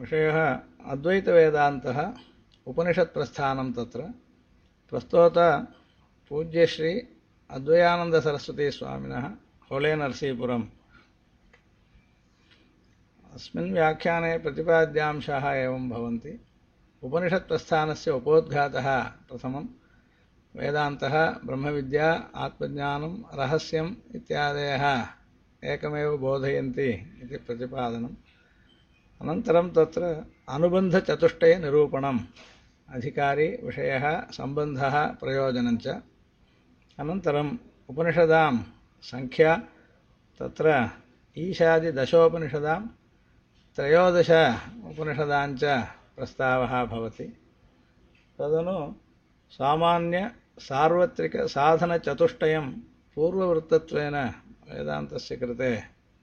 विषयः अद्वैतवेदान्तः उपनिषत्प्रस्थानं तत्र। प्रस्तोत पूज्यश्री अद्वयानन्दसरस्वतीस्वामिनः होले नरसीपुरम् अस्मिन् व्याख्याने प्रतिपाद्यांशाः एवं भवन्ति। उपनिषत्प्रस्थानस्य प्रथमं वेदान्तः, ब्रह्मविद्या, आत्मज्ञानं, रहस्यम् इत्यादयः एकमेव बोधयन्ति इति प्रतिपादनम् अनन्तरं तत्र अनुबन्धचतुष्टयनिरूपणम् अधिकारी विषयः सम्बन्धः प्रयोजनञ्च अनन्तरम् उपनिषदां सङ्ख्या तत्र ईशादिदशोपनिषदां त्रयोदश उपनिषदाञ्च प्रस्तावः भवति तदनु सामान्यसार्वत्रिकसाधनचतुष्टयं पूर्ववृत्तत्वेन वेदान्तस्य कृते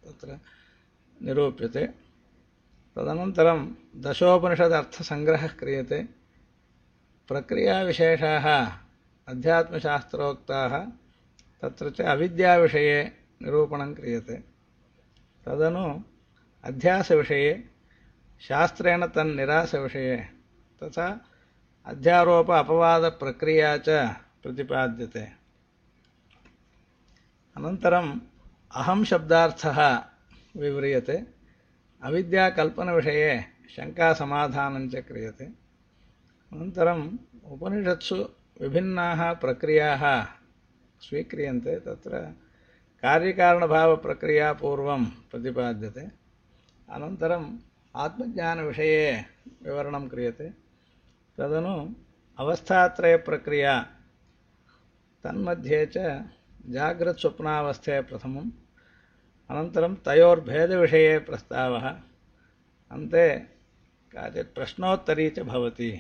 तत्र निरूप्यते तदनन्तरं दशोपनिषदर्थसङ्ग्रहः क्रियते। प्रक्रियाविशेषाः, अध्यात्मशास्त्रोक्ताः, तत्र च अविद्याविषये निरूपणं क्रियते। तदनु अध्यासविषये, शास्त्रेण तन्निरासविषये तथा अध्यारोप अपवादप्रक्रिया च प्रतिपाद्यते। अनन्तरम् अहं शब्दार्थः विव्रियते। अविद्याकल्पनविषये शङ्कासमाधानं च क्रियते अनन्तरम् उपनिषत्सु विभिन्नाः प्रक्रियाः स्वीक्रियन्ते तत्र कार्यकारणभावप्रक्रिया पूर्वं प्रतिपाद्यते अनन्तरम् आत्मज्ञानविषये विवरणं क्रियते तदनु अवस्थात्रयप्रक्रिया तन्मध्ये च जाग्रत्स्वप्नावस्थे प्रथमम् अनन्तरं तयोर्भेदविषये प्रस्तावः। अन्ते काचित् प्रश्नोत्तरी च भवति।